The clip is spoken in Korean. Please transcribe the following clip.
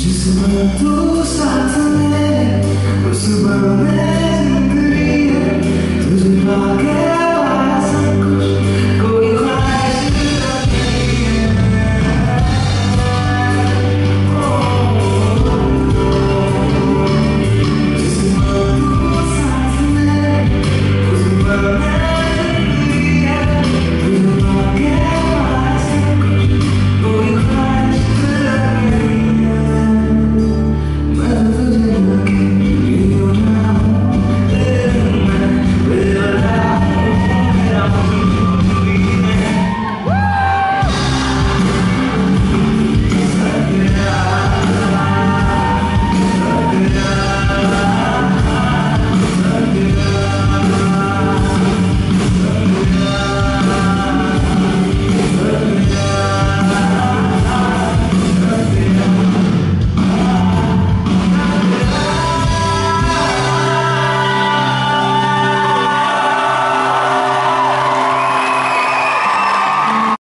지수는 두 사탄의 모습을 내는 그리에 두지 마게